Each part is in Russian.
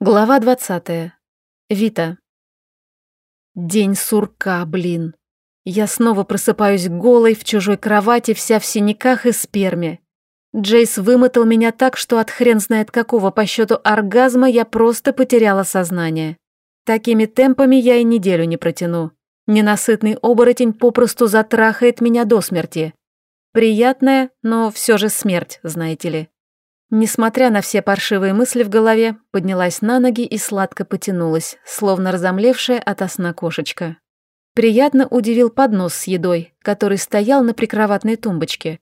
Глава 20. Вита. День сурка, блин. Я снова просыпаюсь голой в чужой кровати, вся в синяках и сперме. Джейс вымотал меня так, что от хрен знает какого по счету оргазма я просто потеряла сознание. Такими темпами я и неделю не протяну. Ненасытный оборотень попросту затрахает меня до смерти. Приятная, но все же смерть, знаете ли. Несмотря на все паршивые мысли в голове, поднялась на ноги и сладко потянулась, словно разомлевшая от сна кошечка. Приятно удивил поднос с едой, который стоял на прикроватной тумбочке.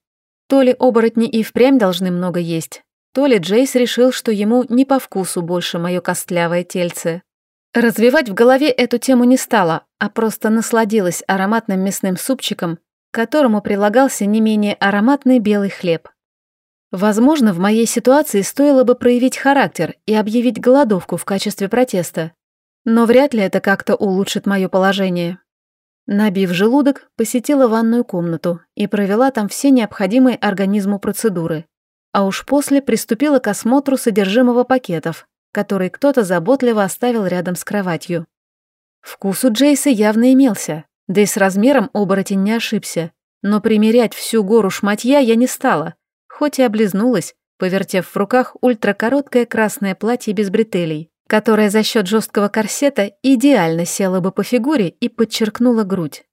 То ли оборотни и впрямь должны много есть, то ли Джейс решил, что ему не по вкусу больше мое костлявое тельце. Развивать в голове эту тему не стала, а просто насладилась ароматным мясным супчиком, к которому прилагался не менее ароматный белый хлеб. Возможно, в моей ситуации стоило бы проявить характер и объявить голодовку в качестве протеста. Но вряд ли это как-то улучшит мое положение. Набив желудок, посетила ванную комнату и провела там все необходимые организму процедуры. А уж после приступила к осмотру содержимого пакетов, который кто-то заботливо оставил рядом с кроватью. Вкус у Джейса явно имелся, да и с размером оборотень не ошибся, но примерять всю гору шматья я не стала – хоть и облизнулась, повертев в руках ультракороткое красное платье без бретелей, которое за счет жесткого корсета идеально село бы по фигуре и подчеркнуло грудь.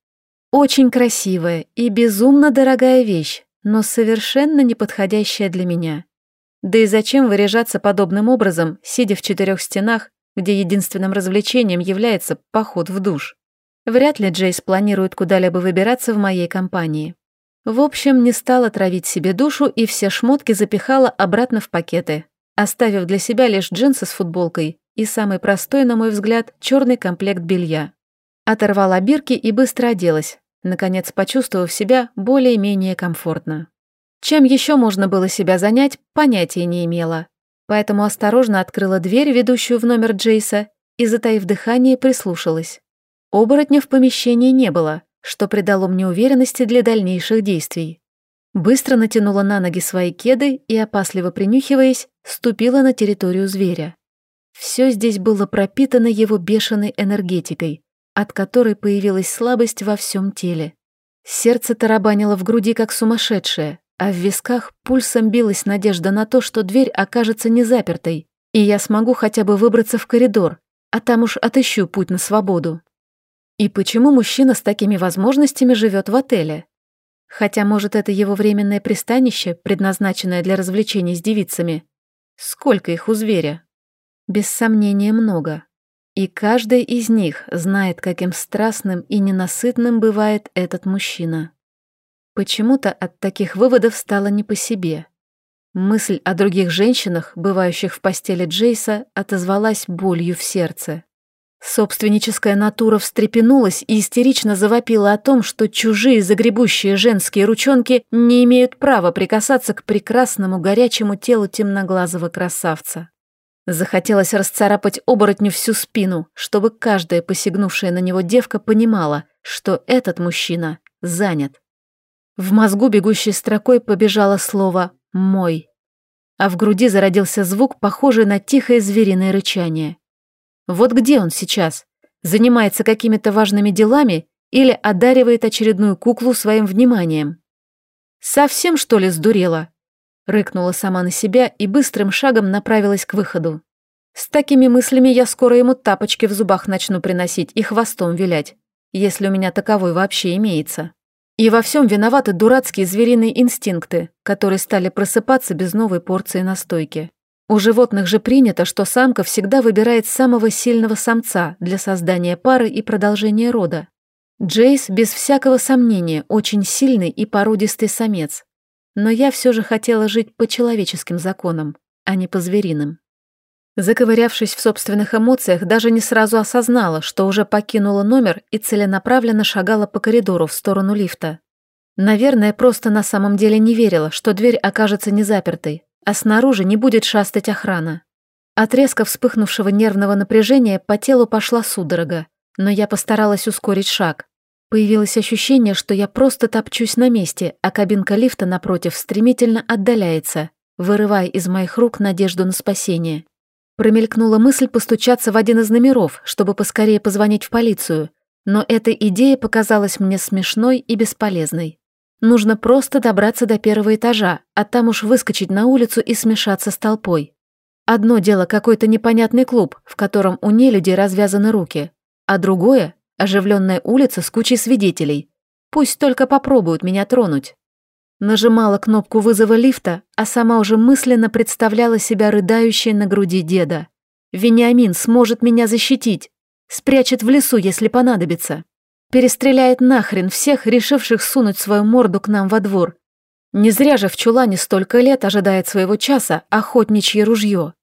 Очень красивая и безумно дорогая вещь, но совершенно неподходящая для меня. Да и зачем выряжаться подобным образом, сидя в четырех стенах, где единственным развлечением является поход в душ? Вряд ли Джейс планирует куда-либо выбираться в моей компании. В общем, не стала травить себе душу и все шмотки запихала обратно в пакеты, оставив для себя лишь джинсы с футболкой и самый простой, на мой взгляд, черный комплект белья. Оторвала бирки и быстро оделась, наконец почувствовав себя более-менее комфортно. Чем еще можно было себя занять, понятия не имела. Поэтому осторожно открыла дверь, ведущую в номер Джейса, и, затаив дыхание, прислушалась. Оборотня в помещении не было, что придало мне уверенности для дальнейших действий. Быстро натянула на ноги свои кеды и, опасливо принюхиваясь, ступила на территорию зверя. Все здесь было пропитано его бешеной энергетикой, от которой появилась слабость во всем теле. Сердце тарабанило в груди как сумасшедшее, а в висках пульсом билась надежда на то, что дверь окажется не запертой, и я смогу хотя бы выбраться в коридор, а там уж отыщу путь на свободу. И почему мужчина с такими возможностями живет в отеле? Хотя, может, это его временное пристанище, предназначенное для развлечений с девицами. Сколько их у зверя? Без сомнения, много. И каждый из них знает, каким страстным и ненасытным бывает этот мужчина. Почему-то от таких выводов стало не по себе. Мысль о других женщинах, бывающих в постели Джейса, отозвалась болью в сердце. Собственническая натура встрепенулась и истерично завопила о том, что чужие загребущие женские ручонки не имеют права прикасаться к прекрасному горячему телу темноглазого красавца. Захотелось расцарапать оборотню всю спину, чтобы каждая посягнувшая на него девка понимала, что этот мужчина занят. В мозгу бегущей строкой побежало слово «мой», а в груди зародился звук, похожий на тихое звериное рычание – вот где он сейчас? Занимается какими-то важными делами или одаривает очередную куклу своим вниманием? Совсем, что ли, сдурела? Рыкнула сама на себя и быстрым шагом направилась к выходу. С такими мыслями я скоро ему тапочки в зубах начну приносить и хвостом вилять, если у меня таковой вообще имеется. И во всем виноваты дурацкие звериные инстинкты, которые стали просыпаться без новой порции настойки. У животных же принято, что самка всегда выбирает самого сильного самца для создания пары и продолжения рода. Джейс, без всякого сомнения, очень сильный и породистый самец. Но я все же хотела жить по человеческим законам, а не по звериным. Заковырявшись в собственных эмоциях, даже не сразу осознала, что уже покинула номер и целенаправленно шагала по коридору в сторону лифта. Наверное, просто на самом деле не верила, что дверь окажется незапертой, а снаружи не будет шастать охрана. От резко вспыхнувшего нервного напряжения по телу пошла судорога, но я постаралась ускорить шаг. Появилось ощущение, что я просто топчусь на месте, а кабинка лифта напротив стремительно отдаляется, вырывая из моих рук надежду на спасение. Промелькнула мысль постучаться в один из номеров, чтобы поскорее позвонить в полицию, но эта идея показалась мне смешной и бесполезной. Нужно просто добраться до первого этажа, а там уж выскочить на улицу и смешаться с толпой. Одно дело какой-то непонятный клуб, в котором у нелюдей развязаны руки, а другое — оживленная улица с кучей свидетелей. Пусть только попробуют меня тронуть. Нажимала кнопку вызова лифта, а сама уже мысленно представляла себя рыдающей на груди деда. Вениамин сможет меня защитить, спрячет в лесу, если понадобится. Перестреляет нахрен всех, решивших сунуть свою морду к нам во двор. Не зря же в чулане столько лет ожидает своего часа охотничье ружье.